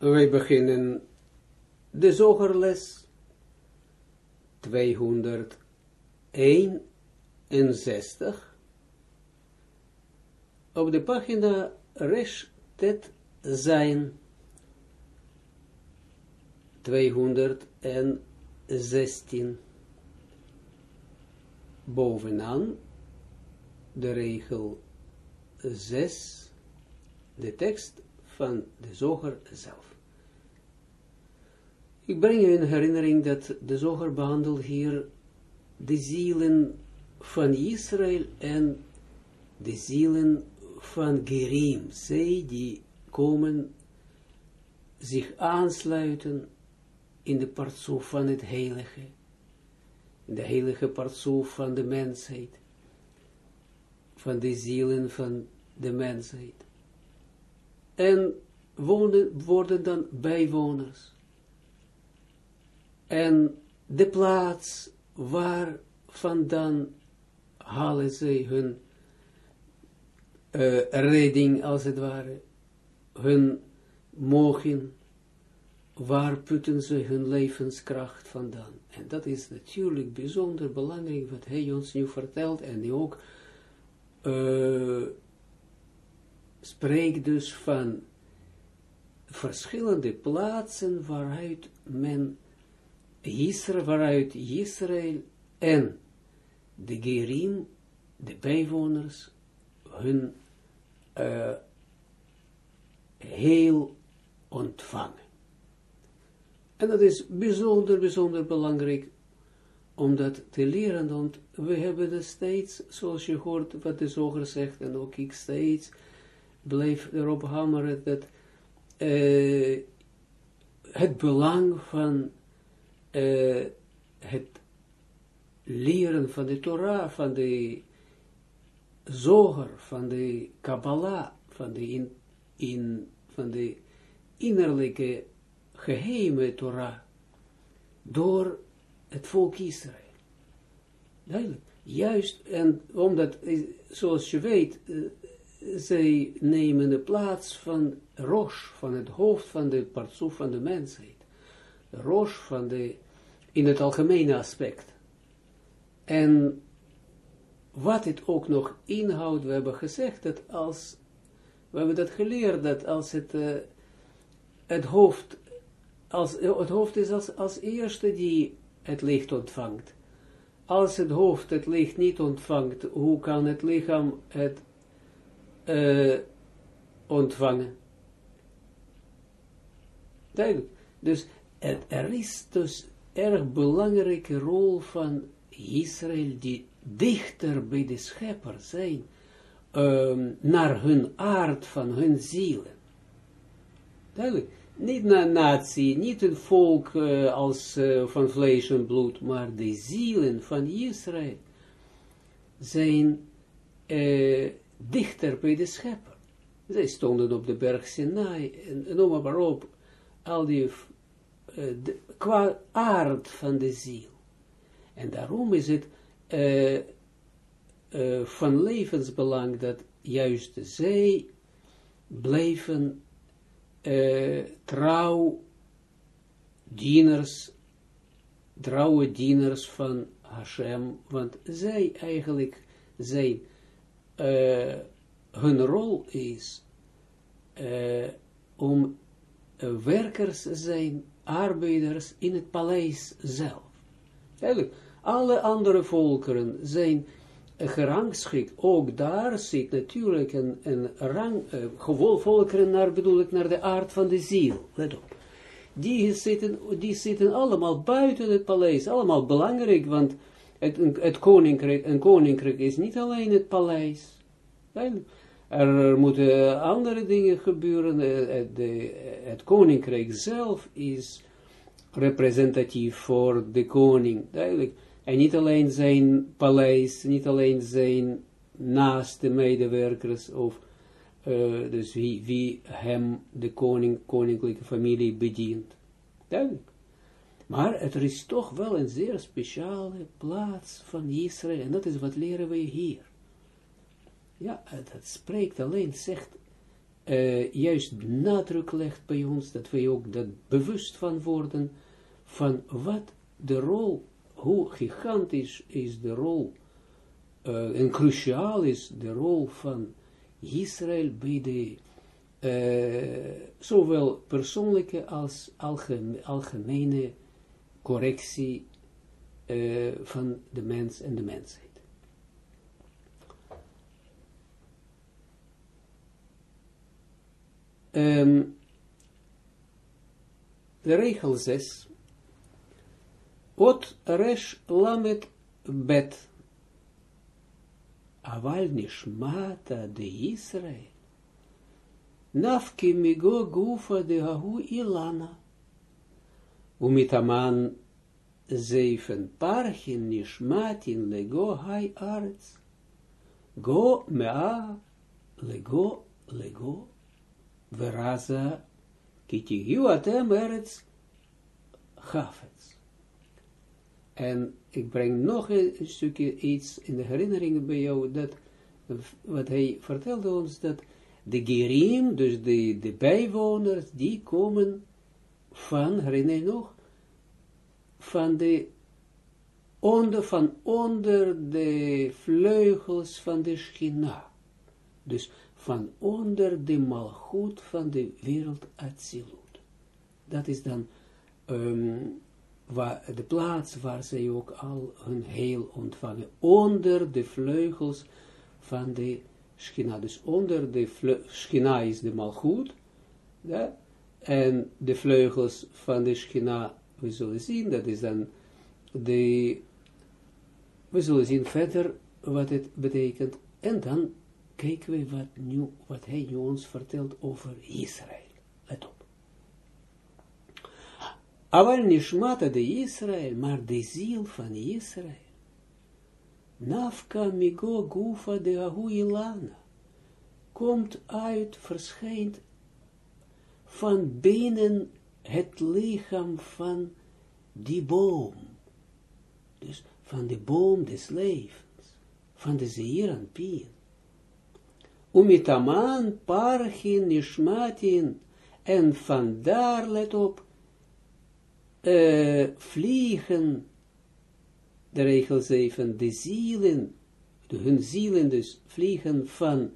Wij beginnen de zogerles 261 op de pagina Resh Tet zijn 216 bovenaan de regel 6 de tekst van de zoger zelf. Ik breng je in herinnering dat de zoger behandelt hier de zielen van Israël en de zielen van Gerim, zij die komen zich aansluiten in de partsoef van het heilige, in de heilige partsoef van de mensheid, van de zielen van de mensheid. En wonen, worden dan bijwoners. En de plaats waar vandaan halen zij hun uh, redding, als het ware, hun mogen, waar putten ze hun levenskracht vandaan. En dat is natuurlijk bijzonder belangrijk, wat hij ons nu vertelt, en die ook uh, spreekt dus van verschillende plaatsen waaruit men Israël, waaruit Israël en de Gerim, de bijwoners, hun uh, heel ontvangen. En dat is bijzonder, bijzonder belangrijk om dat te leren, want we hebben het steeds, zoals je hoort wat de zoger zegt, en ook ik steeds, blijf erop hameren dat uh, het belang van uh, het leren van de Torah, van de zoger, van de Kabbalah, van de, in, in, van de innerlijke geheime Torah, door het volk Israël. Duidelijk. Juist, en omdat, zoals je weet, zij nemen de plaats van Rosh, van het hoofd van de partsoef van de mensheid. Rosh van de, in het algemene aspect. En wat het ook nog inhoudt, we hebben gezegd dat als, we hebben dat geleerd, dat als het, uh, het hoofd, als, het hoofd is als, als eerste die het licht ontvangt. Als het hoofd het licht niet ontvangt, hoe kan het lichaam het uh, ontvangen? Duidelijk. Dus het, er is dus erg belangrijke rol van Israël die dichter bij de schepper zijn, um, naar hun aard van hun zielen. Duidelijk. Niet naar natie, niet een volk uh, als uh, van vlees en bloed, maar de zielen van Israël zijn uh, dichter bij de schepper. Zij stonden op de berg Sinai, en noem maar op, al die, de, qua aard van de ziel. En daarom is het uh, van levensbelang dat juist zij blijven trouw dieners, trouwe dieners van Hashem, want zij eigenlijk zijn, hun rol is om werkers zijn, arbeiders in het paleis zelf. Alle andere volkeren zijn gerangschikt. Ook daar zit natuurlijk een, een rang, uh, gewoon volkeren naar, bedoel ik, naar de aard van de ziel. Let op. Die zitten, die zitten allemaal buiten het paleis. Allemaal belangrijk, want het, het koninkrijk, een koninkrijk is niet alleen het paleis. Er moeten andere dingen gebeuren. Het, de, het koninkrijk zelf is representatief voor de koning. Duidelijk. En niet alleen zijn paleis, niet alleen zijn naaste medewerkers, of uh, dus wie, wie hem, de koning, koninklijke familie bedient. Duidelijk. Maar er is toch wel een zeer speciale plaats van Israël, en dat is wat leren we hier. Ja, dat spreekt alleen, zegt, uh, juist nadruk legt bij ons, dat wij ook dat bewust van worden, van wat de rol, hoe gigantisch is de rol, uh, en cruciaal is de rol van Israël bij de, uh, zowel persoonlijke als algemene, algemene correctie van de mens en de mensheid. Um, de regel 6. Ot resh lamet bet. Aval nishmata de Israel. Nafki migo gufa de hahu ilana. Umitaman zeven parchin nishmatin lego hai arts. Go mea lego lego Veraza kitigiu atem eretz gafets. En ik breng nog een stukje iets in de herinneringen bij jou, dat, wat hij vertelde ons, dat de gerim, dus de, de bijwoners, die komen van, herinner je nog, van de onder, van onder de vleugels van de schina. Dus van onder de malgoed van de wereld Atsilut. Dat is dan um, waar, de plaats waar zij ook al hun heel ontvangen. Onder de vleugels van de schina. Dus onder de schina is de malgoed. Ja? En de vleugels van de schina, we zullen zien, dat is dan de, we zullen zien verder wat het betekent. En dan kijken we wat, nu, wat hij nu ons vertelt over Israël. Let op. Aval nishmata de Israël, maar de ziel van Israël. Nafka migo gufa de ahu ilana. Komt uit, verschijnt van binnen het lichaam van die boom. Dus van de boom des levens. Van de zeer en pien umitaman parchin nishmatin, en vandaar, let op, vliegen, de regel 7, de zielen, de, hun zielen dus, vliegen van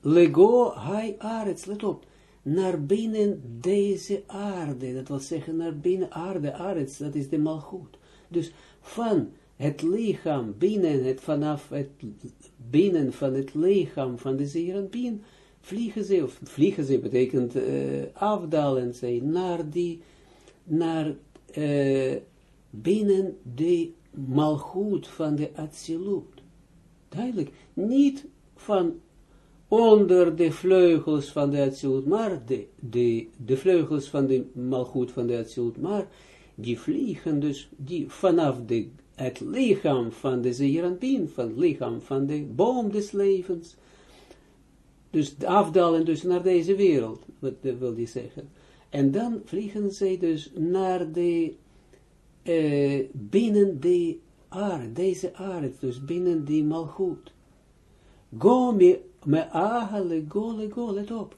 lego hai arets, let op, naar binnen deze aarde, dat wil zeggen naar binnen aarde, arets, dat is de malgoed. Dus van het lichaam, binnen het, vanaf het binnen van het lichaam van de zeeranpien, vliegen ze, of vliegen ze betekent uh, afdalen ze naar die, naar uh, binnen de malgoed van de Atsilut. Duidelijk, niet van onder de vleugels van de Atsilut, maar de, de, de vleugels van de malgoed van de Atsilut, maar die vliegen dus die vanaf de het lichaam van de Zeeranpien, van het lichaam van de boom des levens. Dus afdalen dus naar deze wereld, wat wil die zeggen. En dan vliegen zij dus naar de, uh, binnen de aarde, deze aarde, dus binnen die malgoed. Go me, ahale, go, le, go, let op.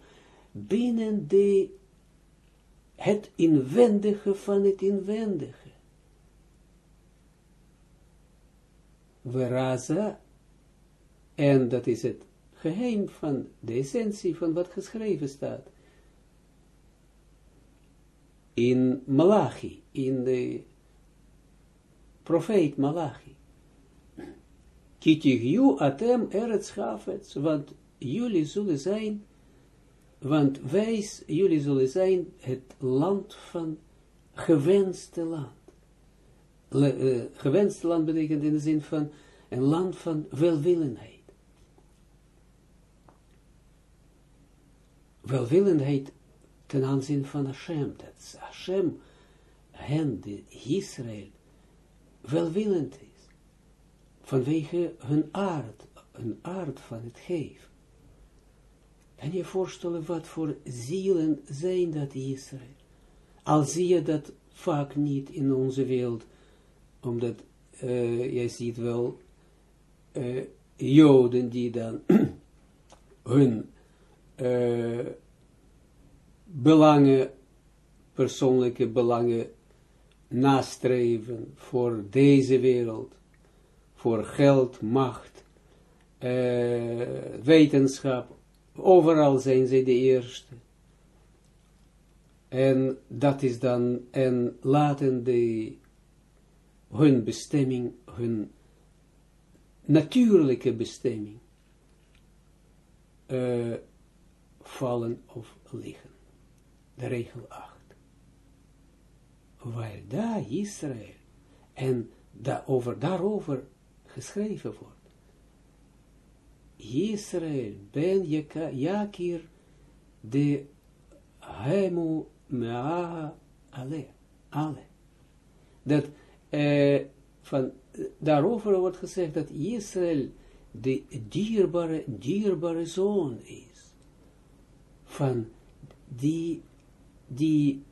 Binnen de, het inwendige van het inwendige. Veraza, en dat is het geheim van de essentie van wat geschreven staat. In Malachi, in de profeet Malachi. Kitigyu atem eretz hafetz, want jullie zullen zijn, want wij, jullie zullen zijn het land van gewenste land uh, gewenst land betekent in de zin van een land van welwillendheid. Welwillendheid ten aanzien van Hashem, dat Hashem hen, Israël, welwillend is, vanwege hun aard, hun aard van het geef. Kan je voorstellen wat voor zielen zijn dat Israël? Al zie je dat vaak niet in onze wereld, omdat uh, jij ziet wel uh, joden die dan hun uh, belangen, persoonlijke belangen nastreven voor deze wereld, voor geld, macht, wetenschap, overal zijn ze de eerste. En dat is dan, en laten de, hun bestemming, hun natuurlijke bestemming, uh, vallen of liggen. De regel 8. Waar daar Israël en daarover, daarover geschreven wordt. Israël ben Jakir de Hemu Mea Ale. Ale. Dat uh, van, daarover wordt gezegd dat Israël de dierbare, dierbare zoon is. Van die, die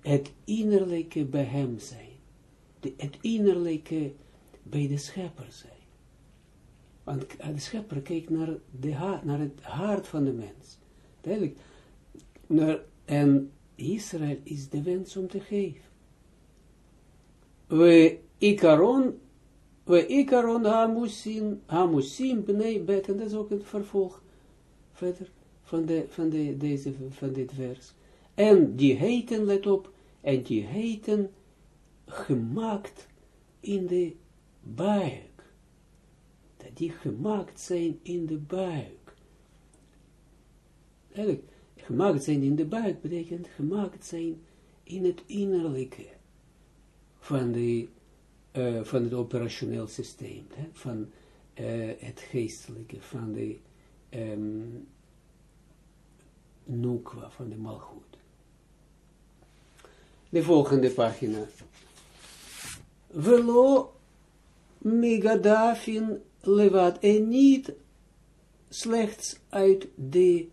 het innerlijke bij hem zijn. De, het innerlijke bij de schepper zijn. Want de schepper kijkt naar, de naar het hart van de mens. Duidelijk. Naar, en Israël is de wens om te geven. We ikaron, we ikaron hamusim, hamusim bnei bet, en dat is ook het vervolg verder van, de, van, de, deze, van dit vers. En die heten, let op, en die heten gemaakt in de buik dat die gemaakt zijn in de buik. Eigenlijk, gemaakt zijn in de buik betekent gemaakt zijn in het innerlijke van, de, uh, van het operationeel systeem, hè, van uh, het geestelijke, van de um, nukwa, van de malgoed. De volgende pagina. Velo megadafin levat en niet slechts uit de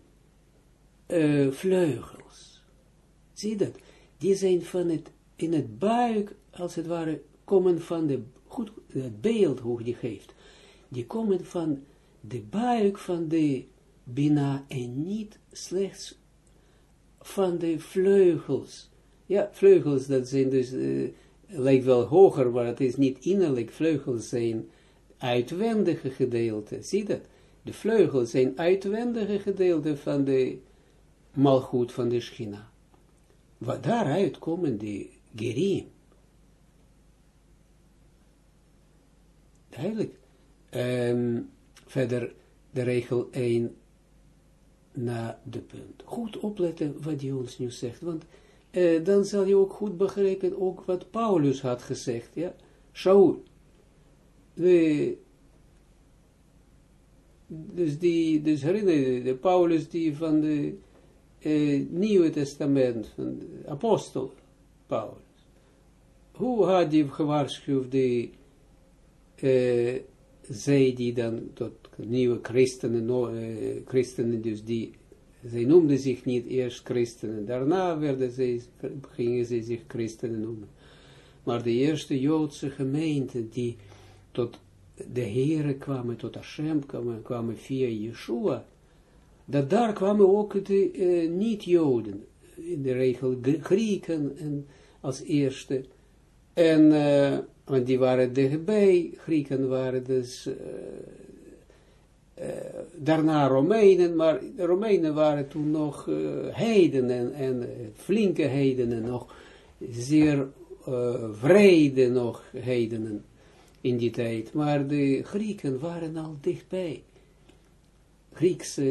uh, vleugels. Zie dat? Die zijn van het, in het buik, als het ware, komen van de, goed, het beeld hoe die geeft, die komen van de buik van de Bina en niet slechts van de vleugels. Ja, vleugels, dat zijn dus, uh, lijkt wel hoger, maar het is niet innerlijk, vleugels zijn uitwendige gedeelte. Zie dat? De vleugels zijn uitwendige gedeelte van de malgoed van de schina. Wat daaruit komen die gerim. Duidelijk. Um, verder de regel 1 na de punt. Goed opletten wat hij ons nu zegt, want uh, dan zal je ook goed begrijpen ook wat Paulus had gezegd, ja. Shaul, dus die, dus herinner je, de Paulus die van de eh, Nieuwe Testament, van de apostel Paulus. Hoe had hij gewaarschuwd die, uh, zij die dan tot nieuwe christenen, no, uh, christenen dus die, zij noemden zich niet eerst christenen, daarna werden zij, gingen ze zich christenen noemen. Maar de eerste Joodse gemeente die tot de Heere kwamen, tot Hashem kwamen, kwamen via Yeshua, dat daar kwamen ook de uh, niet-Joden, in de regel Grieken en als eerste, en, want die waren dichtbij, Grieken waren dus, uh, daarna Romeinen, maar de Romeinen waren toen nog heidenen en flinke heidenen, nog zeer vrede nog heidenen in die tijd, maar de Grieken waren al dichtbij. Griekse,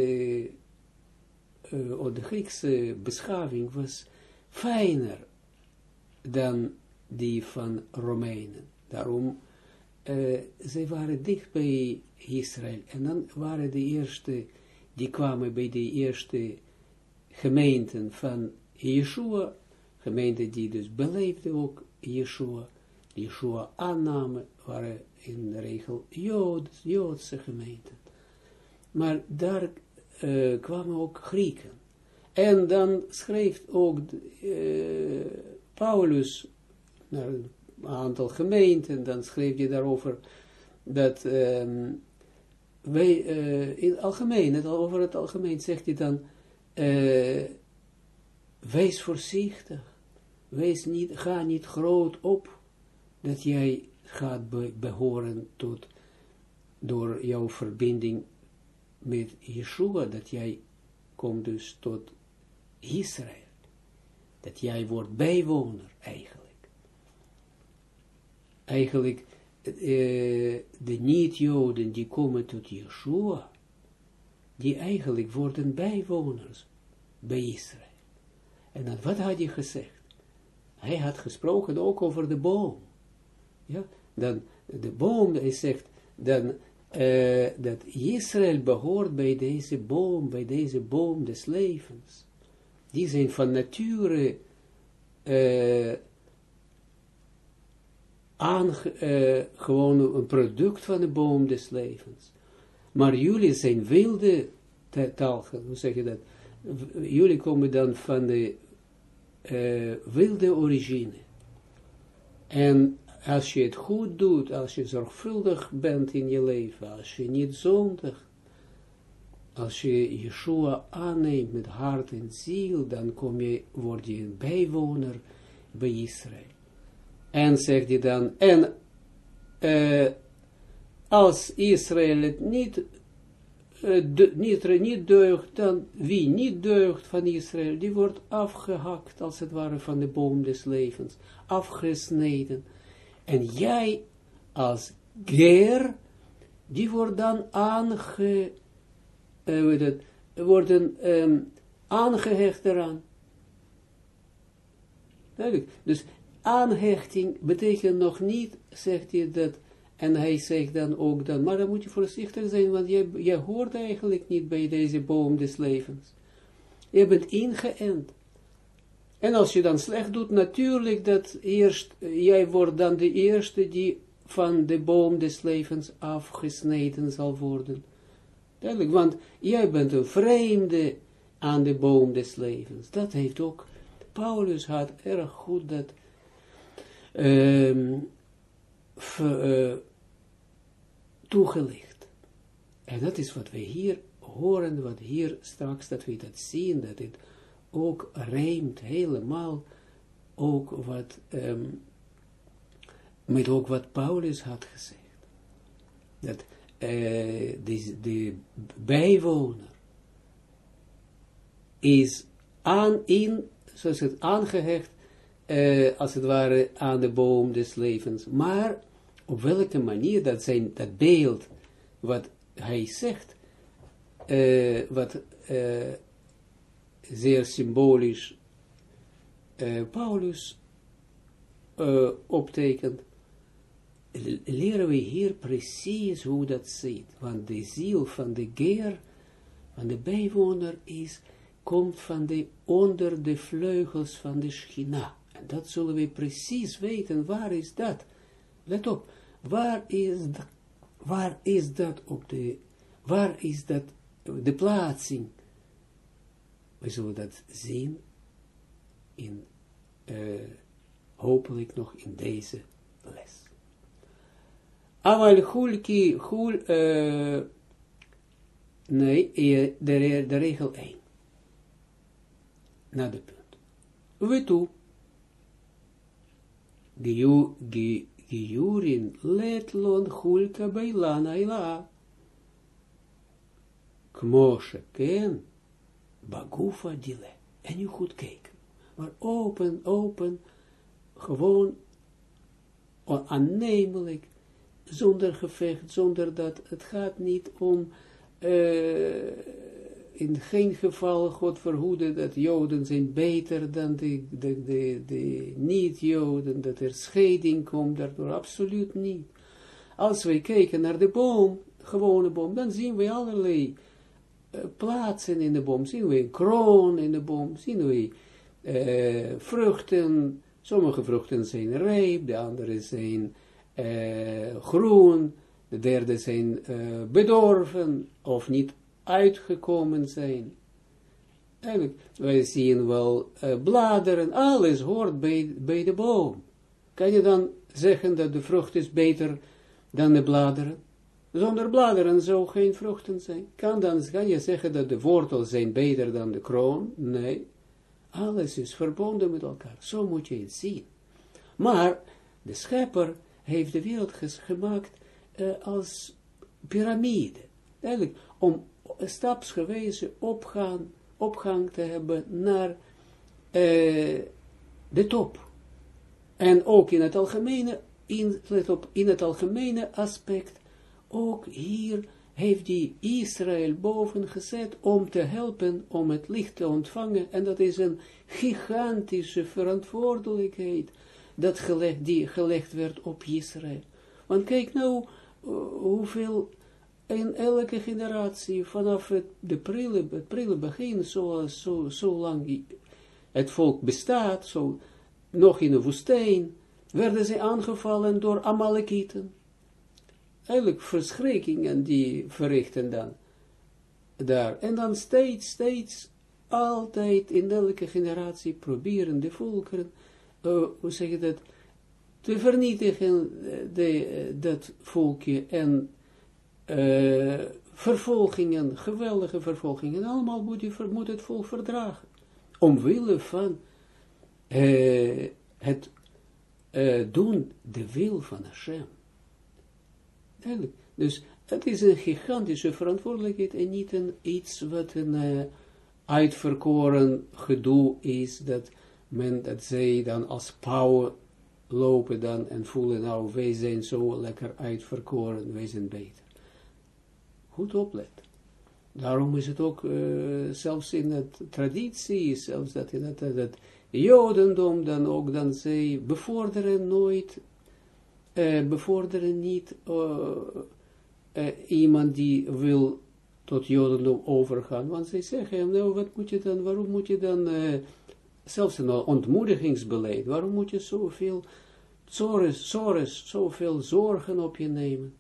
uh, de Griekse beschaving was fijner dan die van Romeinen. Daarom, uh, zij waren dicht bij Israël. En dan waren de eerste, die kwamen bij de eerste gemeenten van Yeshua, gemeenten die dus beleefden ook Yeshua, Yeshua aannamen, waren in de regel Jood, Joodse gemeenten. Maar daar uh, kwamen ook Grieken. En dan schreef ook uh, Paulus naar een aantal gemeenten, dan schreef je daarover dat um, wij, uh, in het algemeen, het, over het algemeen zegt hij dan, uh, wees voorzichtig, wees niet, ga niet groot op, dat jij gaat be behoren tot, door jouw verbinding met Yeshua, dat jij komt dus tot Israël. Dat jij wordt bijwoner, eigenlijk. Eigenlijk, uh, de niet-Joden die komen tot Yeshua, die eigenlijk worden bijwoners bij Israël. En dan, wat had hij gezegd? Hij had gesproken ook over de boom. Ja, dan de boom, hij zegt, dan uh, dat Israël behoort bij deze boom, bij deze boom des levens. Die zijn van nature uh, uh, gewoon een product van de boom des levens. Maar jullie zijn wilde talgen, hoe zeg je dat? Jullie komen dan van de wilde origine. En als je het goed doet, als je zorgvuldig bent in je leven, als je niet zondig, als je Yeshua aanneemt met hart en ziel, dan kom je, word je een bijwoner bij Israël. En zegt hij dan, en uh, als Israël het niet, de, niet, niet deugt, dan wie niet deugt van Israël, die wordt afgehakt, als het ware, van de boom des levens, afgesneden. En jij als ger, die wordt dan aange, uh, het, worden um, aangehecht eraan. Dus aanhechting betekent nog niet, zegt hij dat, en hij zegt dan ook dan, maar dan moet je voorzichtig zijn, want jij, jij hoort eigenlijk niet bij deze boom des levens. Je bent ingeënt. En als je dan slecht doet, natuurlijk dat eerst, jij wordt dan de eerste die van de boom des levens afgesneden zal worden. Duidelijk, want jij bent een vreemde aan de boom des levens. Dat heeft ook, Paulus had erg goed dat um, uh, toegelicht. En dat is wat we hier horen, wat hier straks, dat we dat zien, dat het ook rijmt helemaal ook wat, um, met ook wat Paulus had gezegd. Dat uh, de bijwoner is aan in, zoals het aangehecht, uh, als het ware aan de boom des levens. Maar op welke manier dat zijn, dat beeld, wat hij zegt, uh, wat zeer symbolisch Paulus optekent, leren we hier precies hoe dat zit. Want de ziel van de geer, van de bijwoner is, komt van de onder de vleugels van de schina. Dat zullen we precies weten, waar is dat? Let op, waar is dat, waar is dat op de, waar is dat, de plaatsing we zullen dat zien in, uh, hopelijk nog in deze les. Amal hulki, hul, uh, nee, de, de regel 1. Na de punt. We toe. Giurin letlon hulka beilana ila. Kmoshe ken Bagufa dile. En nu goed kijken. Maar open, open, gewoon aannemelijk, zonder gevecht, zonder dat, het gaat niet om, uh, in geen geval, God verhoede, dat Joden zijn beter dan de, de, de, de niet-Joden, dat er scheiding komt, daardoor absoluut niet. Als wij kijken naar de boom, gewone boom, dan zien we allerlei uh, plaatsen in de boom, zien we een kroon in de boom, zien we uh, vruchten, sommige vruchten zijn rijp, de andere zijn uh, groen, de derde zijn bedorven of niet uitgekomen zijn. Eigenlijk, wij zien wel bladeren, alles hoort bij, bij de boom. Kan je dan zeggen dat de vrucht is beter dan de bladeren? Zonder bladeren zou geen vruchten zijn. Kan dan kan je zeggen dat de wortels zijn beter dan de kroon? Nee. Alles is verbonden met elkaar. Zo moet je het zien. Maar de schepper heeft de wereld gemaakt uh, als piramide. Eigenlijk om stapsgewijze opgaan, opgang te hebben naar uh, de top. En ook in het algemene, in, let op, in het algemene aspect, ook hier heeft hij Israël boven gezet om te helpen, om het licht te ontvangen. En dat is een gigantische verantwoordelijkheid dat gelegd, die gelegd werd op Israël. Want kijk nou, uh, hoeveel in elke generatie, vanaf het, de prille, begin, zo lang het volk bestaat, zo, nog in de woestijn, werden ze aangevallen door Amalekieten. Eigenlijk verschrikkingen die verrichten dan daar. En dan steeds, steeds, altijd in elke generatie proberen de volkeren, uh, hoe zeg je dat, te vernietigen, eh, de, eh, dat volkje en uh, vervolgingen, geweldige vervolgingen, allemaal moet, je, moet het volk verdragen. Omwille van uh, het uh, doen de wil van Hashem. Dus het is een gigantische verantwoordelijkheid en niet een, iets wat een uitverkoren gedoe is, dat men, dat zij dan als pauwen lopen dan en voelen, nou, wij zijn zo lekker uitverkoren, wij zijn beter. Goed opletten. Daarom is het ook, uh, zelfs in het traditie, zelfs dat in het, Jodendom dan ook, dan zij bevorderen nooit, uh, bevorderen niet uh, iemand die wil tot Jodendom overgaan. Want zij zeggen, nou wat moet je dan, waarom moet je dan, zelfs een ontmoedigingsbeleid, waarom moet je zoveel zores, zores, zoveel zorgen op je nemen?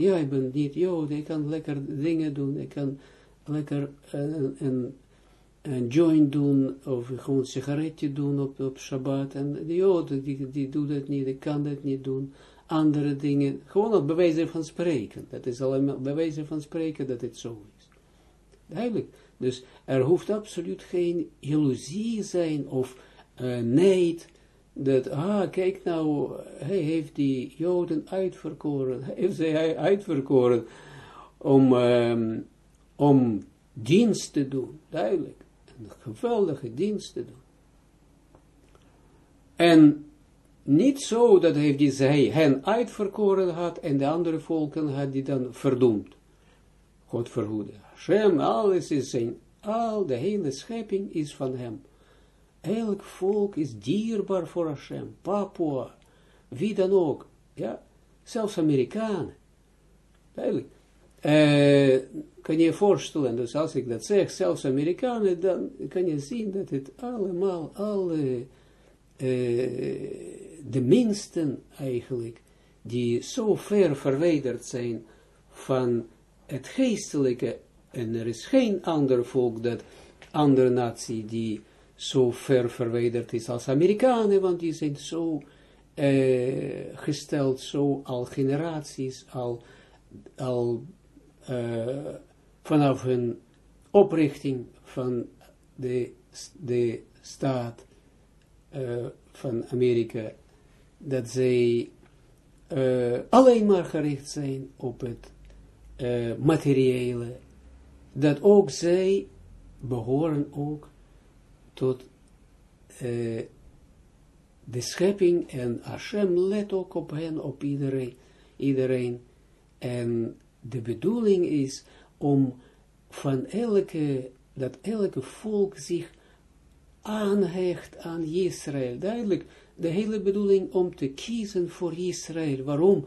Ja, ik ben niet Jood, ik kan lekker dingen doen, ik kan lekker een, een een joint doen, of gewoon een sigaretje doen op, op Shabbat, en de Joden, die, die doet het niet, die kan dat niet doen, andere dingen, gewoon op bewijzen van spreken, dat is alleen bewijzen van spreken dat het zo is. Duidelijk, dus er hoeft absoluut geen illusie zijn, of uh, neid, dat, ah, kijk nou, hij heeft die Joden uitverkoren, heeft zij uitverkoren, om, um, om dienst te doen, duidelijk een geweldige diensten doen. En niet zo dat hij die hen uitverkoren had en de andere volken had die dan verdoemd. God verhoede. Hashem, alles is zijn, al de hele schepping is van hem. Elk volk is dierbaar voor Hashem. Papua, wie dan ook. Ja, zelfs Amerikanen. Duidelijk. Uh, kan je je voorstellen, dus als ik dat zeg, zelfs Amerikanen, dan kan je zien dat het allemaal, alle, uh, de minsten eigenlijk, die zo ver verwijderd zijn van het geestelijke, en er is geen ander volk, dat andere natie, die zo ver verwijderd is als Amerikanen, want die zijn zo uh, gesteld, zo al generaties, al, al uh, vanaf hun oprichting van de, de staat uh, van Amerika, dat zij alleen maar gericht zijn op het materiële, dat ook zij behoren ook tot de schepping en Hashem let ook op hen, op iedereen, en de bedoeling is om van elke, dat elke volk zich aanhecht aan Israël. Duidelijk, de hele bedoeling om te kiezen voor Israël. Waarom?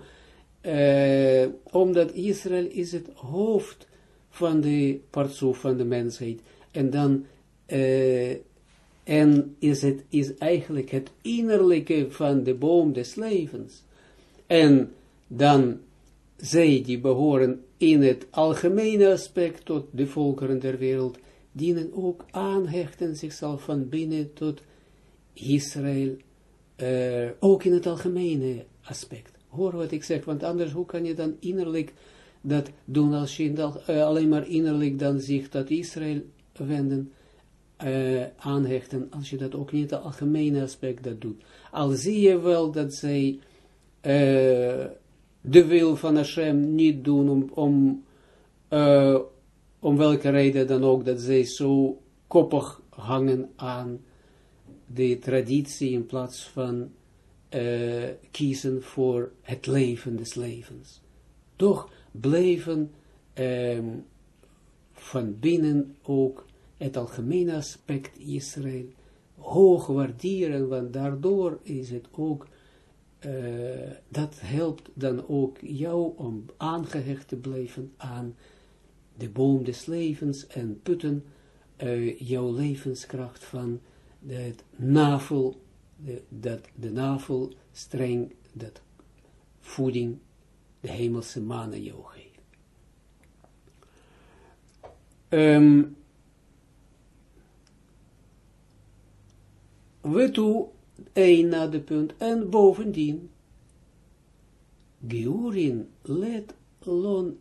Uh, omdat Israël is het hoofd van de partsoef van de mensheid. En dan, uh, en is het is eigenlijk het innerlijke van de boom des levens. En dan zij die behoren in het algemene aspect tot de volkeren der wereld, dienen ook aanhechten zichzelf van binnen tot Israël, uh, ook in het algemene aspect. Hoor wat ik zeg, want anders hoe kan je dan innerlijk dat doen als je uh, alleen maar innerlijk dan zich tot Israël wenden, uh, aanhechten, als je dat ook niet het algemene aspect dat doet. Al zie je wel dat zij uh, de wil van Hashem niet doen om, om, om welke reden dan ook, dat zij zo koppig hangen aan de traditie in plaats van kiezen voor het leven des levens. Toch blijven um, van binnen ook het algemene aspect Israël hoog waarderen, want daardoor is het ook, uh, dat helpt dan ook jou om aangehecht te blijven aan de boom des levens en putten uh, jouw levenskracht van het navel, de, dat de navel streng, dat voeding de hemelse manen jou geeft. Um, we toe een na de punt, en bovendien, Geurin let lon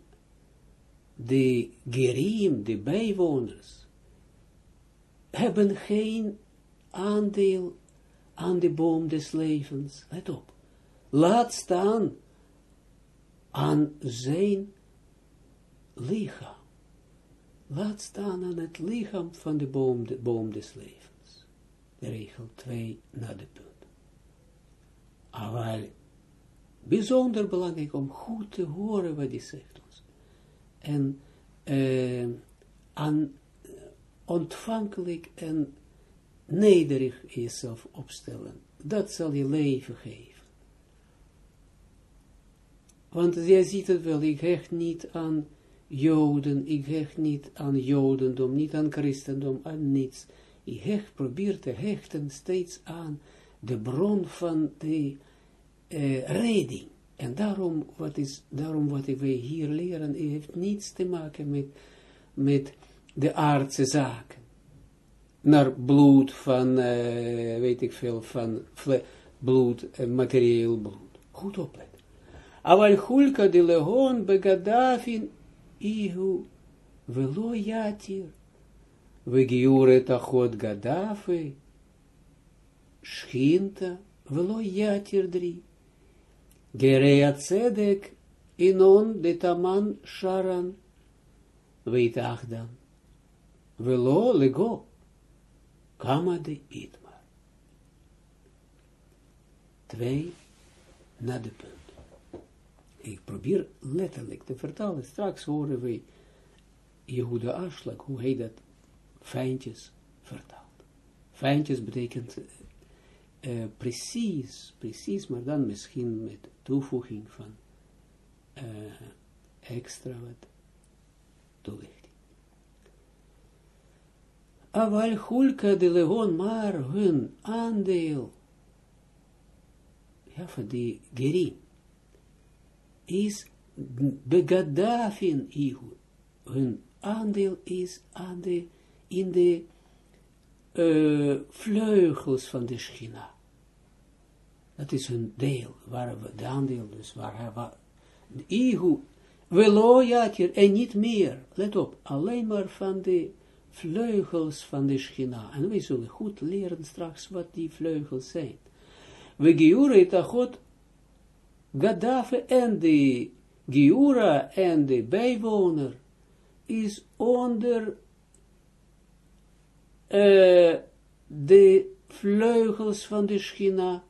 de gerim, de bijwoners, hebben geen aandeel aan de boom des levens. Let op. Laat staan aan zijn lichaam. Laat staan aan het lichaam van de boom, de boom des levens. Regel 2 naar de punt. Maar bijzonder belangrijk om goed te horen wat hij zegt ons. En uh, aan, ontvankelijk en nederig jezelf opstellen. Dat zal je leven geven. Want jij ziet het wel, ik hecht niet aan Joden, ik hecht niet aan Jodendom, niet aan Christendom, aan niets. Ik hecht, probeer te hechten steeds aan de bron van de uh, redding. En daarom wat, is, daarom wat wij hier leren, heeft niets te maken met, met de aardse zaken naar bloed van, uh, weet ik veel, van bloed, en materieel bloed. Goed opletten. Aval hulka de legon begadafin ihu velo yatir, vegiure tachot gadafe, schinta velo yatir dri. Gerea tzedek inon de taman sharan, veitachdan, velo lego. Kama de Itmar. Twee na de punt. Ik probeer letterlijk te vertalen. Straks horen we Jehuda Aslak, hoe hij dat fijntjes vertaalt. Fijntjes betekent uh, precies, precies, maar dan misschien met toevoeging van uh, extra wat toelichting. Aval hulka de legon, maar hun aandeel, ja, van die gerim, is begadafin ihu. Hun aandeel is aan de, in de uh, vleugels van de schina. Dat is hun deel, waar we, de aandeel dus, waar hij, waar, ihu, velojatir, en niet meer, let op, alleen maar van de vleugels van de schina. En wij zullen goed leren straks wat die vleugels zijn. We giura God Gaddafi en de giura en de bijwoner is onder uh, de vleugels van de schina.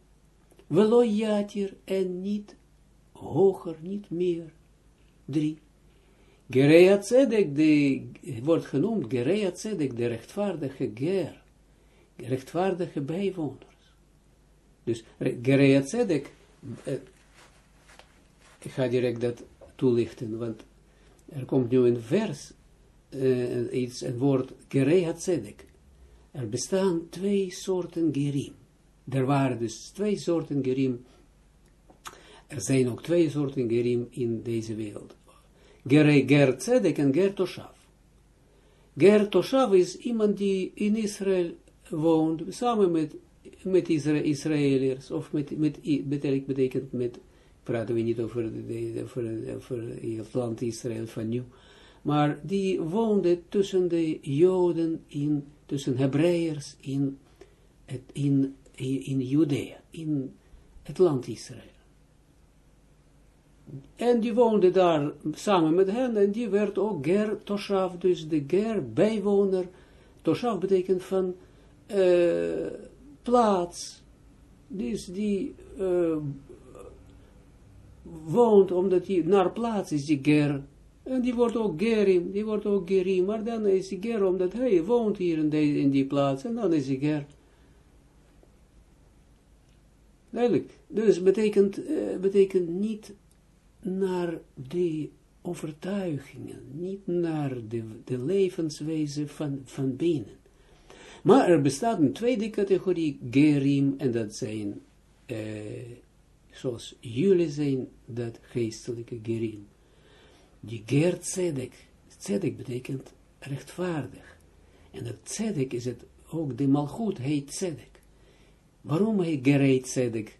Velojatir en niet hoger, niet meer. Drie. Gerea Tzedek, de, wordt genoemd Gerea de rechtvaardige ger, rechtvaardige bijwoners. Dus Gerea Tzedek, eh, ik ga direct dat toelichten, want er komt nu een vers, uh, iets, een woord Gerea. Er bestaan twee soorten gerim. Er waren dus twee soorten gerim. Er zijn ook twee soorten gerim in deze wereld. Ger, ger tzedek en ger toshav. Ger toshav is iemand die in Israël woont, samen met, met Isra Israëliërs, of met, met, betekent, betekent met praten we niet over, de, over, het land Israël van nu, maar die woonden tussen de Joden, in, tussen Hebreërs in, in, in, Judea, in het land Israël. En die woonde daar samen met hen, en die werd ook ger toshav, dus de ger bijwoner. Toshav betekent van uh, plaats. Dus die uh, woont, omdat hij naar plaats is, die ger. En die wordt ook gerim, die wordt ook gerim, maar dan is hij ger, omdat hij woont hier in, de, in die plaats, en dan is hij ger. Duidelijk. Dus betekent, uh, betekent niet naar de overtuigingen, niet naar de, de levenswijze van, van binnen. Maar er bestaat een tweede categorie, gerim, en dat zijn, uh, zoals jullie zijn, dat geestelijke gerim. Die ger tzedek, tzedek betekent rechtvaardig. En dat tzedek is het, ook de malgoed heet tzedek. Waarom heet gereit tzedek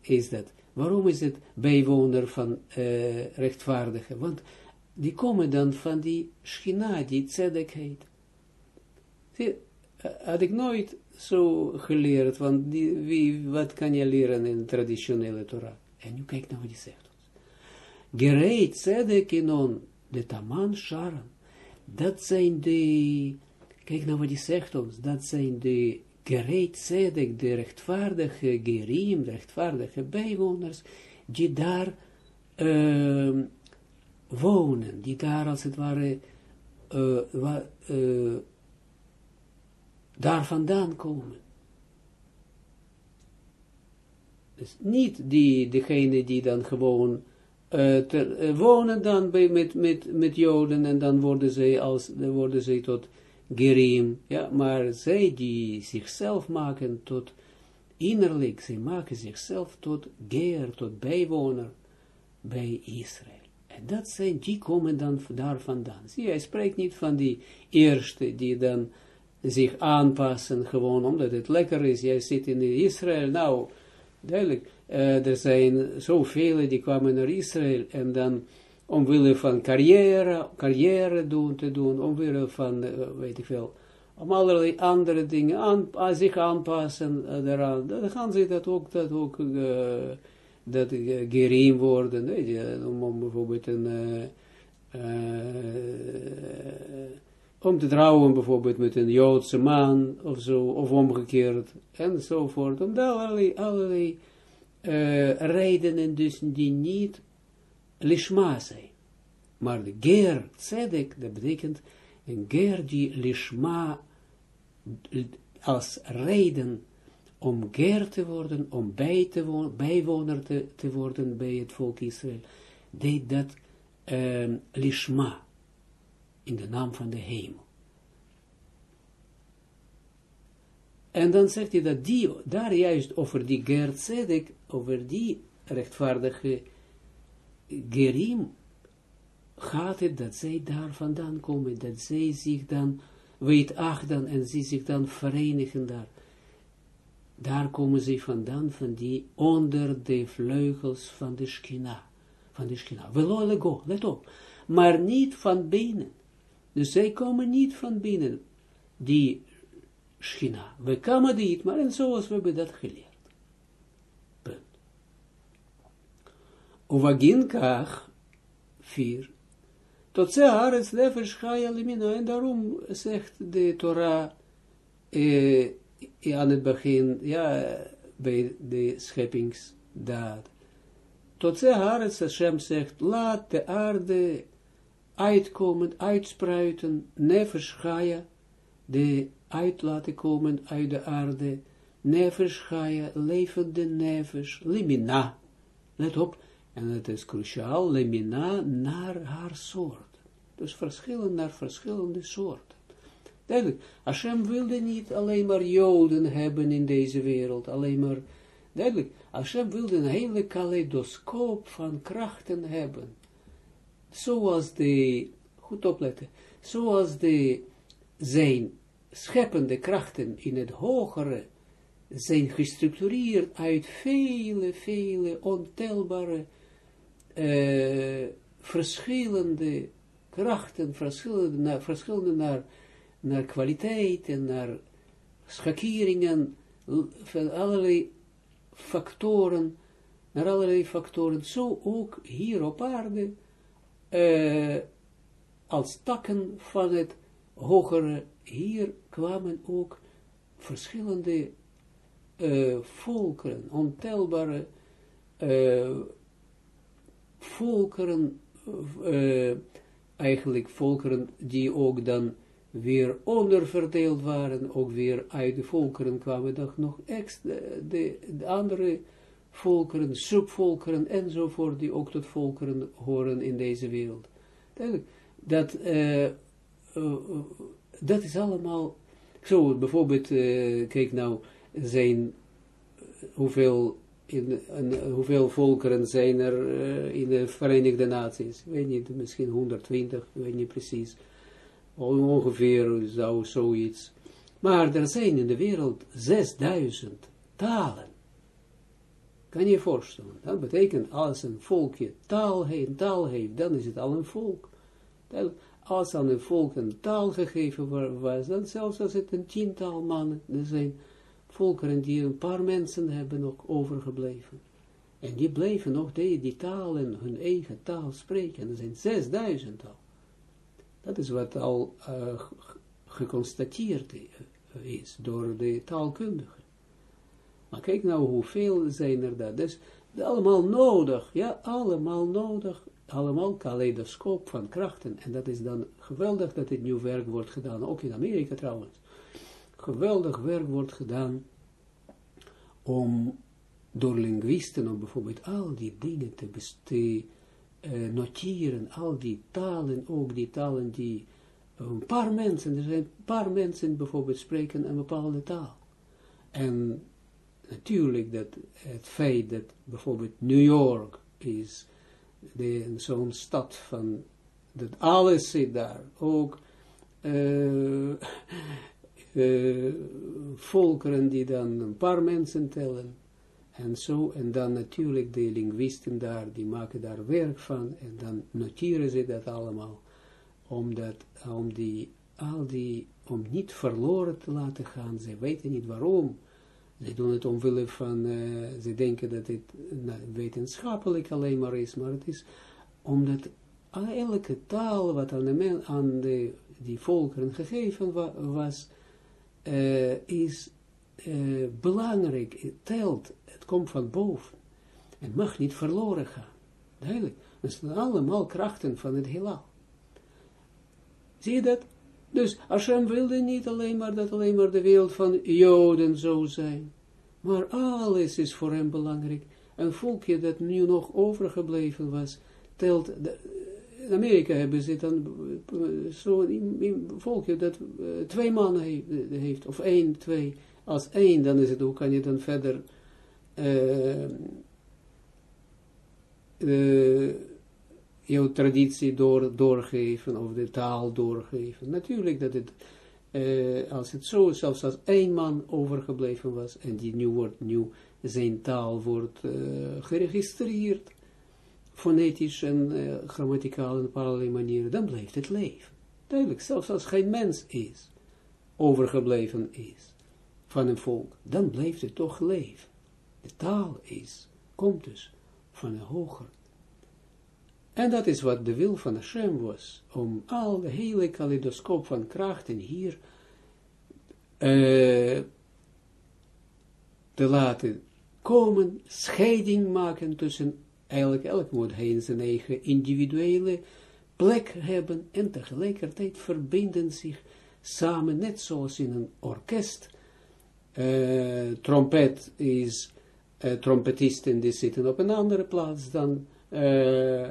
is dat? Waarom is het bijwoner van uh, rechtvaardige? Want die komen dan van die schina, die tzedek heet. Zie, eh, had ik nooit zo geleerd, want die, wie, wat kan je leren in traditionele Torah? En nu kijk naar wat die zegt. Gerei tzedek inon, de taman sharan. Dat zijn de, kijk naar wat die zegt ons, dat zijn de gereed zedek, de rechtvaardige gerim, de rechtvaardige bijwoners, die daar uh, wonen, die daar als het ware uh, wa, uh, daar vandaan komen. Dus niet die, degene die dan gewoon uh, ter, uh, wonen dan bij, met, met, met Joden en dan worden zij, als, dan worden zij tot gerim, ja, maar zij die zichzelf maken tot innerlijk, zij maken zichzelf tot geer, tot bijwoner bij Israël. En dat zijn, die komen dan daar vandaan. Zie, hij spreekt niet van die eerste die dan zich aanpassen, gewoon omdat het lekker is. Jij zit in Israël, nou, duidelijk, uh, er zijn zoveel die kwamen naar Israël en dan omwille van carrière, carrière doen, te doen, omwille van, uh, weet ik veel, om allerlei andere dingen aan, zich aanpassen uh, daaraan, dan gaan ze dat ook, dat ook, uh, dat uh, gerim worden, weet je, om, om bijvoorbeeld een, om te trouwen bijvoorbeeld met een Joodse man, of zo, of omgekeerd, enzovoort, om allerlei, allerlei redenen dus die niet lishma zijn. Maar de ger tzedek, dat betekent een ger die lishma als reden om ger te worden, om bij te wonen, bijwoner te, worden bij het volk Israël, deed dat um, lishma, in de naam van de hemel. En dan zegt hij dat die, daar juist over die ger tzedek, over die rechtvaardige gerim gaat het dat zij daar vandaan komen, dat zij zich dan weet achten en ze zich dan verenigen daar. Daar komen ze vandaan, van die onder de vleugels van de schina. Van de schina. Wel go, let op. Maar niet van binnen. Dus zij komen niet van binnen, die schina. We komen niet, maar en zoals we hebben dat geleerd. Ovagin kach, vier, tot ze haaretz nefesh chaya limina, en daarom zegt de Torah eh, aan het begin, ja, bij de scheppingsdaad. Tot ze haaretz, Hashem zegt, laat de aarde uitkomen, uitspruiten, nefesh chaya, de uit laten komen uit de aarde, nefesh chaya, levende nefesh, limina, let op, en het is cruciaal, lemina naar haar soort. Dus verschillen naar verschillende soorten. Duidelijk, Hashem wilde niet alleen maar Joden hebben in deze wereld, alleen maar, duidelijk, Hashem wilde een hele kaleidoscoop van krachten hebben. Zoals de, goed opletten, zoals de, zijn scheppende krachten in het hogere, zijn gestructureerd uit vele, vele ontelbare uh, verschillende krachten, verschillende, naar, verschillende naar, naar kwaliteit en naar schakeringen van allerlei factoren, naar allerlei factoren, zo ook hier op aarde, uh, als takken van het hogere, hier kwamen ook verschillende uh, volkeren, ontelbare uh, volkeren, uh, eigenlijk volkeren die ook dan weer onderverdeeld waren, ook weer uit de volkeren kwamen dan nog extra, de, de andere volkeren, subvolkeren enzovoort, die ook tot volkeren horen in deze wereld. Dat, uh, uh, dat is allemaal, zo bijvoorbeeld, uh, kijk nou, zijn, hoeveel, hoeveel volkeren zijn er in de Verenigde Naties? Ik weet niet, misschien 120, ik weet niet precies. Ongeveer zou zoiets. Maar er zijn in de wereld 6000 talen. Kan je je voorstellen? Dat betekent als een volkje taal heeft, taal heeft, dan is het al een volk. Als aan een volk een taal gegeven was, dan zelfs als het een tiental mannen, zijn volkeren die een paar mensen hebben nog overgebleven. En die bleven nog die, die taal en hun eigen taal spreken. Er zijn 6000 al. Dat is wat al uh, geconstateerd is door de taalkundigen. Maar kijk nou hoeveel zijn er dat. Dus allemaal nodig, ja, allemaal nodig, allemaal kaleidoscoop van krachten. En dat is dan geweldig dat dit nieuw werk wordt gedaan, ook in Amerika trouwens. Geweldig werk wordt gedaan om door linguisten, om bijvoorbeeld al die dingen te, te uh, noteren, al die talen, ook die talen die een paar mensen, er zijn een paar mensen bijvoorbeeld spreken een bepaalde taal. En natuurlijk dat het feit dat bijvoorbeeld New York is zo'n stad van, dat alles zit daar, ook uh, uh, volkeren die dan een paar mensen tellen, en zo, en dan natuurlijk de linguisten daar, die maken daar werk van, en dan noteren ze dat allemaal, omdat, om die, al die, om niet verloren te laten gaan, ze weten niet waarom, ze doen het omwille van, uh, ze denken dat het nou, wetenschappelijk alleen maar is, maar het is omdat elke taal wat aan, de aan de, die volkeren gegeven wa was, uh, is uh, belangrijk, telt, het komt van boven. Het mag niet verloren gaan. Duidelijk. Dat zijn allemaal krachten van het heelal. Zie je dat? Dus Hashem wilde niet alleen maar dat alleen maar de wereld van Joden zou zijn. Maar alles is voor hem belangrijk. Een volkje dat nu nog overgebleven was, telt, in Amerika hebben ze dan zo'n volkje dat uh, twee mannen heeft, heeft, of één, twee. Als één, dan is het, hoe kan je dan verder jouw traditie door, doorgeven, of de taal doorgeven. Natuurlijk dat het, als het zo, zelfs als één man overgebleven was, en die nu wordt, nu zijn taal wordt geregistreerd, fonetisch en uh, grammaticaal en op allerlei manieren, dan blijft het leven. Duidelijk, zelfs als geen mens is, overgebleven is, van een volk, dan blijft het toch leven. De taal is, komt dus van een hoger en dat is wat de wil van Hashem was, om al de hele kaleidoscoop van krachten hier uh, te laten komen, scheiding maken tussen, eigenlijk elk moet hij zijn eigen individuele plek hebben, en tegelijkertijd verbinden zich samen, net zoals in een orkest. Uh, trompet is, uh, trompetisten die zitten op een andere plaats dan uh,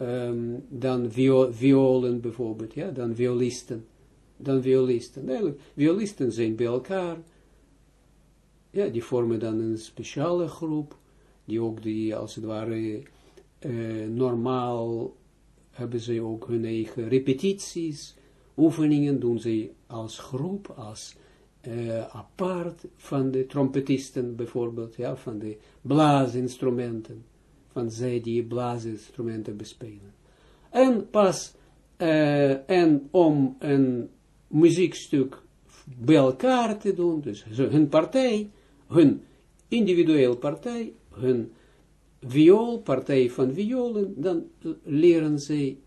um, dan violen bijvoorbeeld, ja, dan violisten, dan violisten. Eigenlijk, violisten zijn bij elkaar, ja, die vormen dan een speciale groep, die ook die, als het ware, uh, normaal hebben ze ook hun eigen repetities, oefeningen doen ze als groep, als uh, apart van de trompetisten bijvoorbeeld, ja, van de blaasinstrumenten van zij die blaasinstrumenten bespelen. En pas, uh, en om een muziekstuk bij elkaar te doen, dus hun partij, hun individueel partij, hun viool, partij van violen, dan leren zij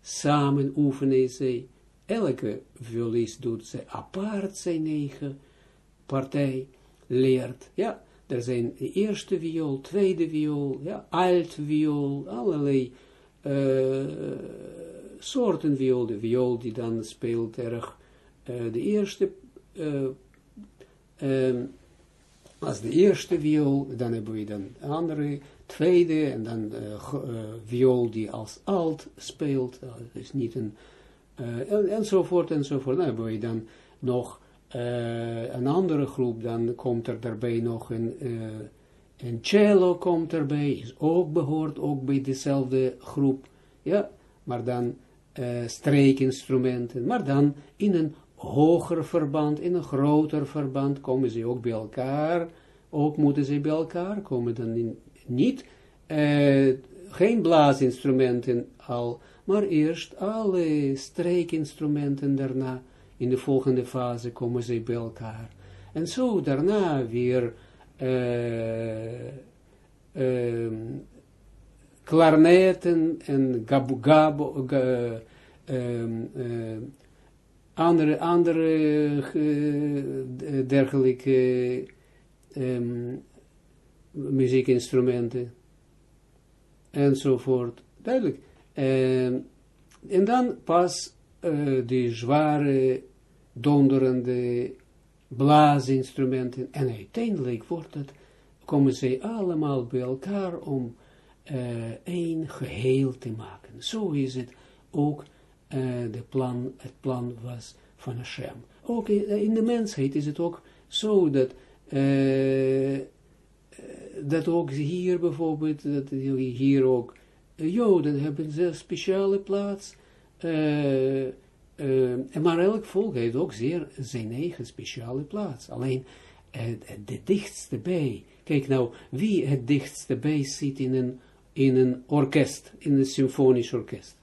samen, oefenen zij, elke violist doet ze apart zijn eigen partij, leert, ja, er zijn eerste viool, tweede viool, ja, alt viool, allerlei uh, soorten viool, de viool die dan speelt erg, uh, de eerste, uh, als de eerste viool, dan hebben we dan andere, tweede, en dan viool die als alt speelt, dus niet een, en, enzovoort, enzovoort, dan hebben we dan nog uh, een andere groep, dan komt er daarbij nog een, uh, een cello komt erbij, is ook behoort ook bij dezelfde groep, ja, maar dan uh, streekinstrumenten, maar dan in een hoger verband, in een groter verband komen ze ook bij elkaar, ook moeten ze bij elkaar komen, dan niet, geen blaasinstrumenten al, maar eerst alle streekinstrumenten daarna, in de volgende fase komen ze bij elkaar. En zo daarna weer uh, uh, klarnetten en gabo, gabo, ga, andere, andere dergelijke um, muziekinstrumenten enzovoort. Duidelijk. en dan pas uh, die zware, donderende blaasinstrumenten. En uiteindelijk wordt het, komen ze allemaal bij elkaar om uh, één geheel te maken. Zo is het ook de plan, het plan was van Hashem. Ook in, in de mensheid is het ook zo dat dat ook hier bijvoorbeeld, dat hier ook Joden hebben een speciale plaats uh, uh, maar elk volk heeft ook zeer zijn eigen speciale plaats. Alleen uh, de dichtste bij. Kijk nou, wie het dichtste bij zit in een, in een orkest, in een symfonisch orkest.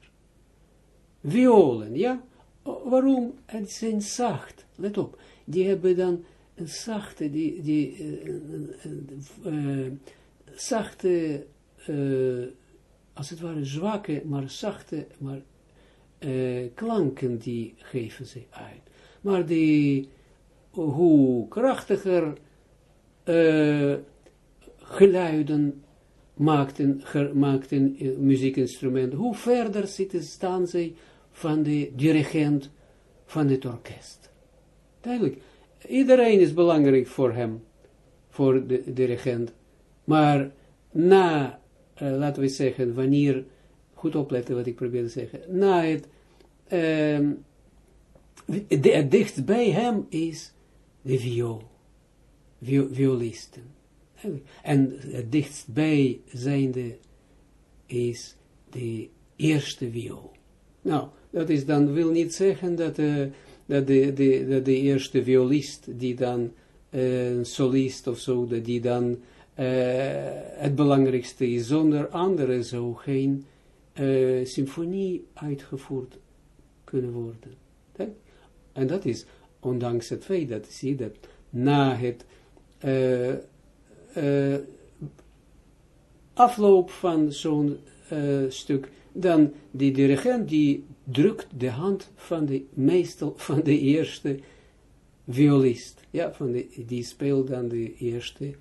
Violen, ja. Waarom? Het zijn zacht. Let op. Die hebben dan een zachte, die, die zachte, als het ware zwakke, maar zachte, maar uh, klanken die geven ze uit. Maar die, hoe krachtiger uh, geluiden maakten, maakten uh, muziekinstrumenten, hoe verder zitten, staan ze van de dirigent van het orkest. Duidelijk, iedereen is belangrijk voor hem, voor de dirigent, maar na, laten we zeggen, wanneer goed opletten wat ik probeer te zeggen, na het, um, het dichtst bij hem is de viool, violisten. En het dichtst bij zijnde is de eerste viool. Nou, dat is dan, wil niet zeggen dat, uh, dat, de, de, dat de eerste violist, die dan uh, een solist of zo, dat die dan uh, het belangrijkste is, zonder andere zo geen symfonie uitgevoerd kunnen worden. En dat is, ondanks het feit dat, zie dat na het afloop van zo'n stuk, dan die dirigent die drukt de hand van de meestal van de eerste violist. Ja, van de, die speelt dan de eerste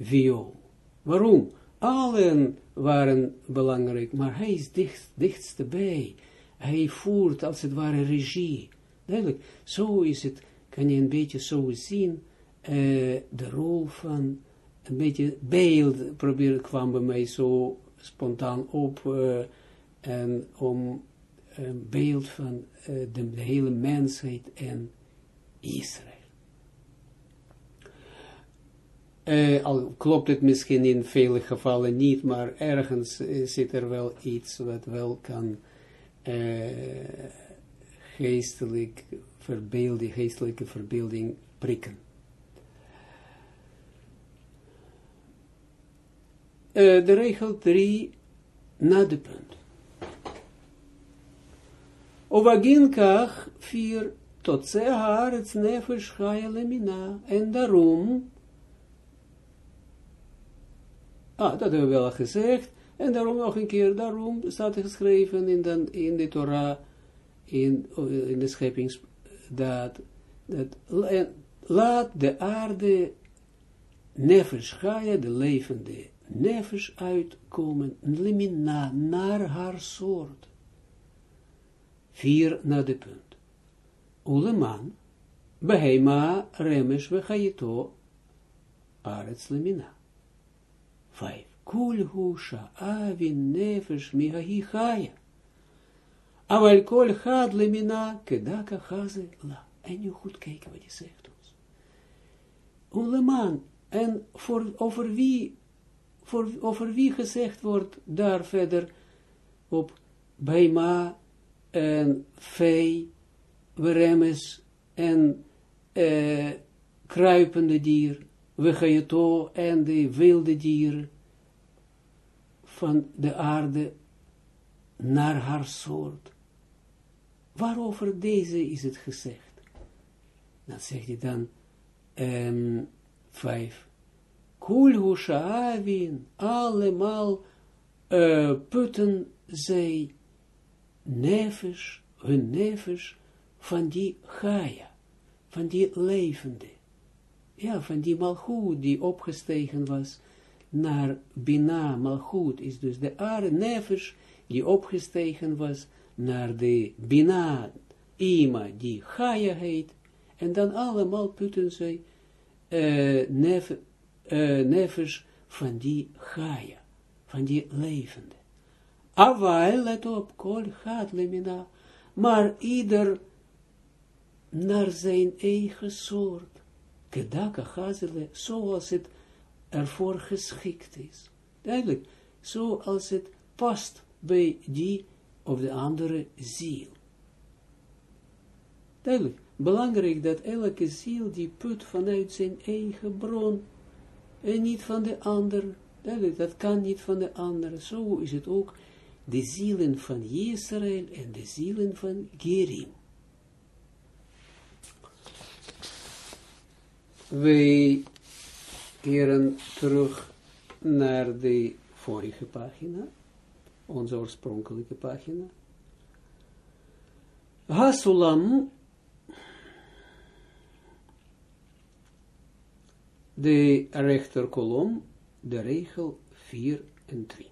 viool. Waarom? Allen waren belangrijk, maar hij is dicht, dichtst bij. Hij voert als het ware regie. Duidelijk, zo is het, kan je een beetje zo zien, uh, de rol van, een beetje beeld, kwam bij mij zo spontaan op, uh, en om een beeld van uh, de, hele mensheid en Israël. Uh, al klopt het misschien in vele gevallen niet, maar ergens zit er wel iets wat wel kan geestelijk verbeelding, geestelijke verbeelding prikken. de regel 3 na de punt. Ovagin kach 4 tot ze haaretz nefesh lemina. En daarom, ah, dat hebben we wel gezegd, en daarom nog een keer, daarom staat geschreven in, de, in de Torah, in, in de scheppings, dat, dat laat de aarde nefesh de levende nefesh uitkomen, limina, naar haar soort. Vier naar de punt. Uleman, behema remesh vechayito, arets limina. Vijf. Kulhu sha'avin nefesh mihahi chaya. Aval kol had limina kedaka chaze la. En nu goed kijken wat je zegt ons. Uleman, en voor, over wie, voor, over wie gezegd wordt daar verder op Baima en Vee, Weremes en eh, kruipende dier, Wegayato en de wilde dieren van de aarde naar haar soort. Waarover deze is het gezegd? Dan zegt hij dan, um, vijf, Kulhu sha'avin, allemaal uh, putten zij nefesh, hun nefesh, van die Gaia, van die levende, ja, van die malchut die opgestegen was naar Bina, malchut is dus de aarde, nefesh, die opgestegen was naar de Bina, Ima, die Gaia heet, en dan allemaal putten zij uh, nef, uh, nefesh van die Gaia, van die levende. Awail, let op, kol gaat lemina, maar ieder naar zijn eigen soort. Kedaka hazele, zoals het ervoor geschikt is. Duidelijk, zoals het past bij die of de andere ziel. Duidelijk, belangrijk dat elke ziel die put vanuit zijn eigen bron en niet van de ander. Duidelijk, dat kan niet van de ander. Zo is het ook de zielen van Israël en de zielen van Gerim. Wij keren terug naar de vorige pagina, onze oorspronkelijke pagina. Hasulam, de rechterkolom, de regel 24.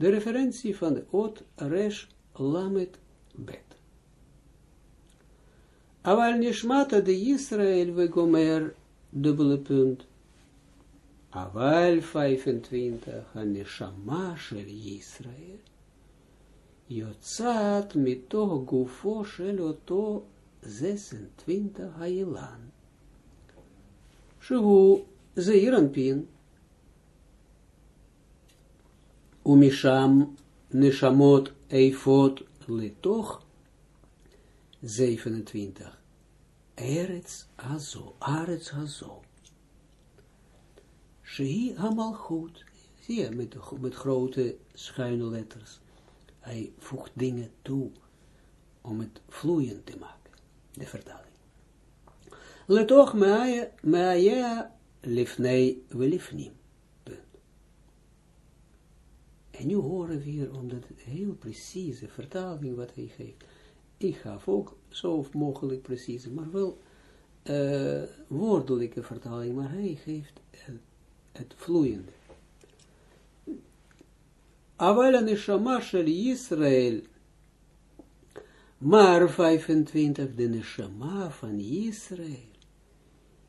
De referentie van de Ot Resh Lamet Bet. Aval nishmata de Israël we gomer, dubbele punt. Aval 25, הנשמה של ישראל, יוצאת מתוך גופו של אותו 26 האילן, שהוא זעיר אנפין, Umisham Neshamot Eifot Letoch 27. Eretz Azo, hazo. Azo. Shehi Amalchut. Zie je, met, met grote schuine letters. Hij voegt dingen toe om het vloeiend te maken. De vertaling. Letoch Maaia Lifnei Welifnim. En nu horen we hier, omdat het heel precieze vertaling wat hij geeft. Ik gaf ook zo mogelijk precieze, maar wel uh, woordelijke vertaling, maar hij geeft het, vloeiende. Aval neshama shel Israël, maar 25, de neshama van Israël,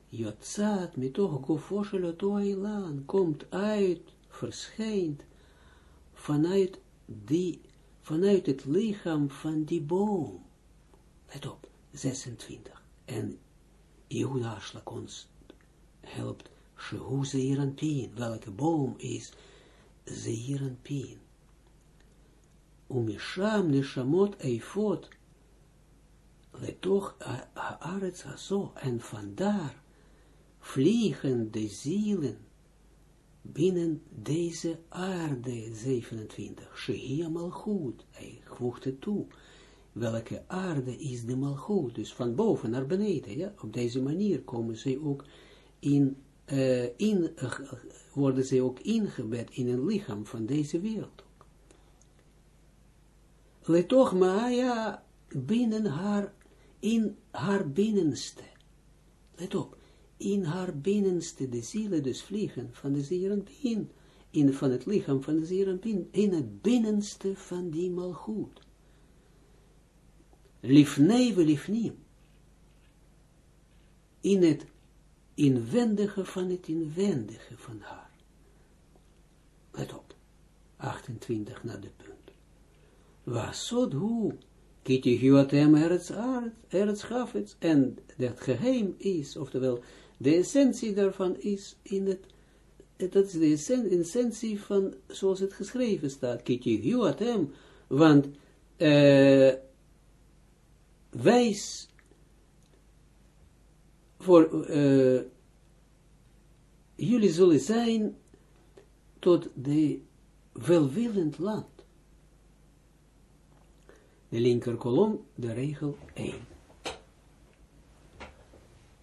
Jotzat, mitoch gofo shel oto komt uit, verschijnt, vanuit die vanuit het lichaam van die boom. Let op, 26. En Aslak ons helpt, Shehu welke boom is Zeiranpien. Umisham neshamot eifot, letoch haaretz hazo, en vandaar vliegen de zielen binnen deze aarde 27. Shehia malchut, hij voegt het toe. Welke aarde is de malchut? Dus van boven naar beneden, ja. Op deze manier komen ze ook in, uh, in uh, worden ze ook ingebed in een lichaam van deze wereld. Let toch maar, ja, binnen haar, in haar binnenste. Let op, in haar binnenste, de zielen dus vliegen van de Zerenpien, in van het lichaam van de Zerenpien, in het binnenste van die malgoed. Lifnei we lifnim. In het inwendige van het inwendige van haar. Let op, 28 naar de punt. Wasod hu, kiti huatem eretz aret, eretz gafets, en dat geheim is, oftewel, de essentie daarvan is in het, dat is de essentie van, zoals het geschreven staat, kiti huatem, want, uh, wijs voor, uh, jullie zullen zijn tot de welwillend land. De linker kolom, de regel 1.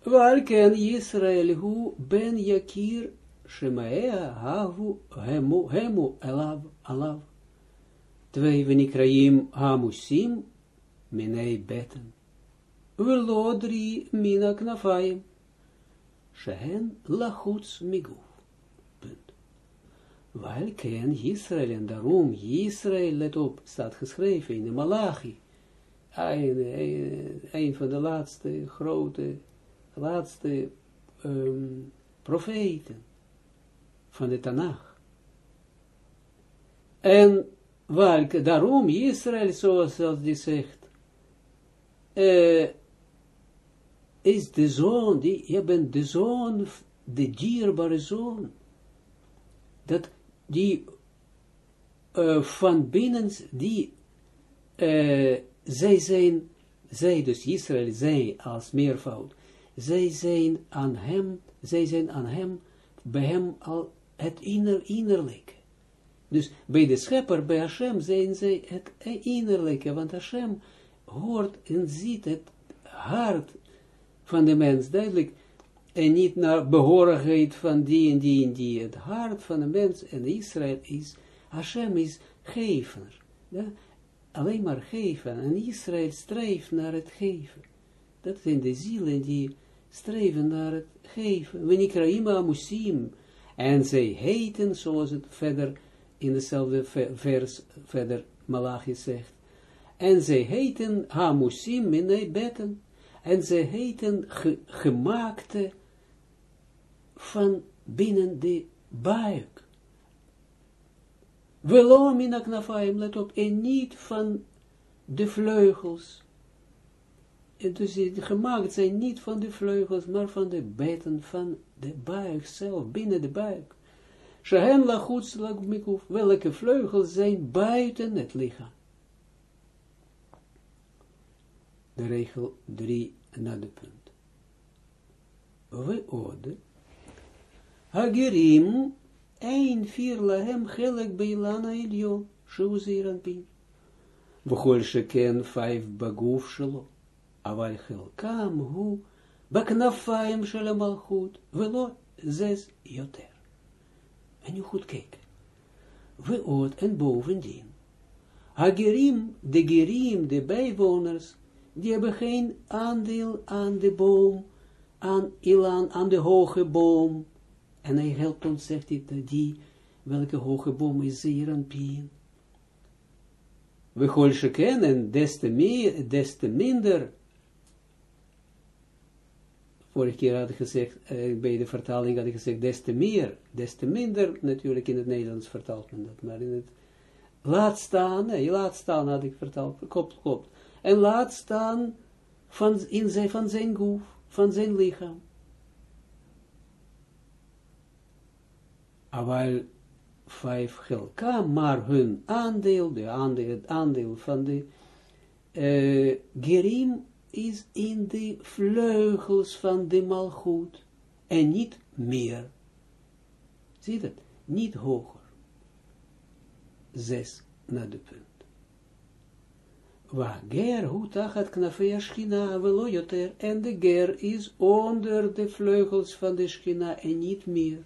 Welken Israël hu ben yakir shemaea havu hemu, hemu elav alav. Twee venikraim hamusim minei beten. Velodri mina knafayim. Shehen lachuts miguf. Wel ken Israël, en daarom Israël, let op, staat geschreven in de Malachi. Een, een, een van de laatste grote, laatste um, profeten van de Tanach. En welke, daarom Israël, zoals die zegt, uh, is de zoon, die, je bent de zoon, de dierbare zoon, dat die uh, van binnen, die, uh, zij zijn, zij dus Israël, zij als meervoud, zij zijn aan hem, zij zijn aan hem, bij hem al het inner, innerlijke. Dus bij de schepper, bij Hashem, zijn zij het innerlijke, want Hashem hoort en ziet het hart van de mens, duidelijk, en niet naar behorigheid van die en die en die. Het hart van de mens en Israël is, Hashem is gever. Ja? Alleen maar geven. En Israël streeft naar het geven. Dat zijn de zielen die streven naar het geven. Wenikraima musim. En zij heten, zoals het verder in dezelfde vers verder Malachi zegt. En zij heten hamusim in betten. En zij heten ge, gemaakte van binnen de buik. In aknafaim, let op, en niet van de vleugels. En dus die gemaakt zijn niet van de vleugels, maar van de beten van de buik zelf, binnen de buik. Lachuts lagmikuf, welke vleugels zijn buiten het lichaam. De regel 3 naar de punt. We ode, Hagerim, een vier lahem gelek beilana ilio, shuzir pin. V'chol sheken vijf baguf shelo, aval chelkam hu, baknafaim shel malchut, velo zes yoter. En nu goed kijken. We oot en bovendien. Hagerim, de gerim, de bijwoners, die hebben geen aandeel aan de boom, aan Ilan, aan de hoge boom, en hij helpt ons, zegt hij, die, welke hoge boom is zeer een pien. We golsje kennen, des te meer, des te minder. Vorige keer had ik gezegd, uh, bij de vertaling had ik gezegd, des te meer, des te minder, natuurlijk in het Nederlands vertaalt men dat, maar in het, laat staan, nee, laat staan had ik vertaald, klopt, klopt. En laat staan van, in zijn, van zijn goef, van zijn lichaam. Aval vijf gelka, maar hun aandeel, de aandeel, het aandeel van de uh, gerim is in de vleugels van de malgoed. en niet meer. Zie dat? Niet hoger. Zes naar de punt. Waar ger hu tachat knafea schina en de ger is onder de vleugels van de schina en niet meer.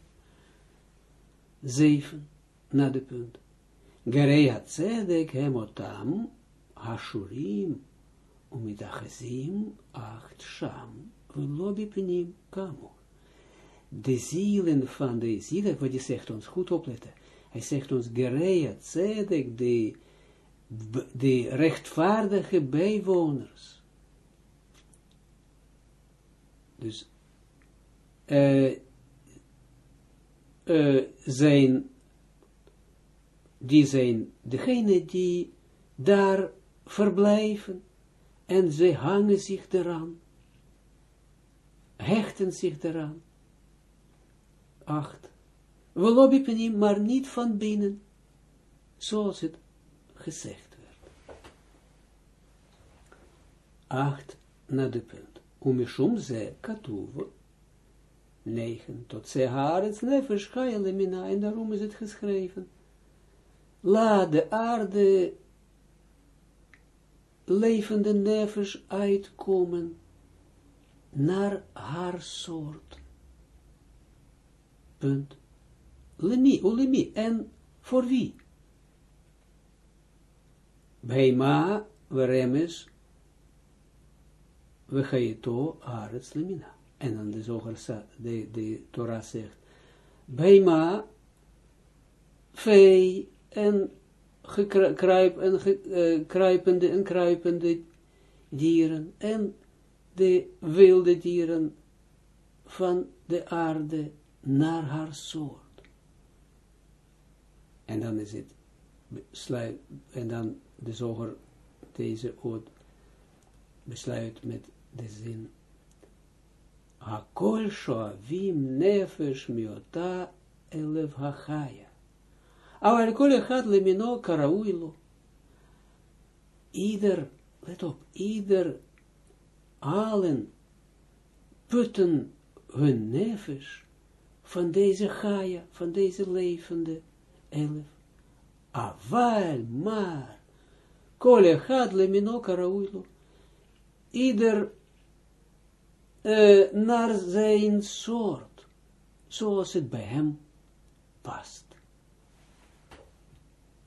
Zeven naar de punt. Gerei tzedek hemotam hashurim umidachazim acht sham bipnim kamo. De zielen van de zielen, wat hij zegt ons, goed opletten. Hij zegt ons, Gereya Tzedek, de, de rechtvaardige bijwoners. Dus, zijn, die zijn degene die daar verblijven en ze hangen zich eraan, hechten zich eraan. Acht. We lobipenim, maar niet van binnen, zoals het gezegd werd. Acht naar de punt. Umishum ze katuv. Negen. Tot ze haaretz nefesh chayele mina. En daarom is het geschreven. Laat de aarde levende nefesh uitkomen naar haar soort. Punt. Lemi, ulemi, en voor wie? Beima, veremes, we gaito arets lemina. En dan de zoger, de, de Torah zegt, Beima, vee, en gekruip, en ge, uh, kruipende en kruipende dieren, en de wilde dieren van de aarde naar haar soort. En dan is het besluit, en dan de zoger deze oot besluit met de zin Hakol shoavim nefesh miota elev hachaya. Maar kol echad lemino karauilo. Ieder, let op, ieder, allen putten hun nefesh van deze Gaia, van deze levende elf. Aval, maar, kole had lemino karauilo. Ieder naar zijn soort, zoals het bij hem past.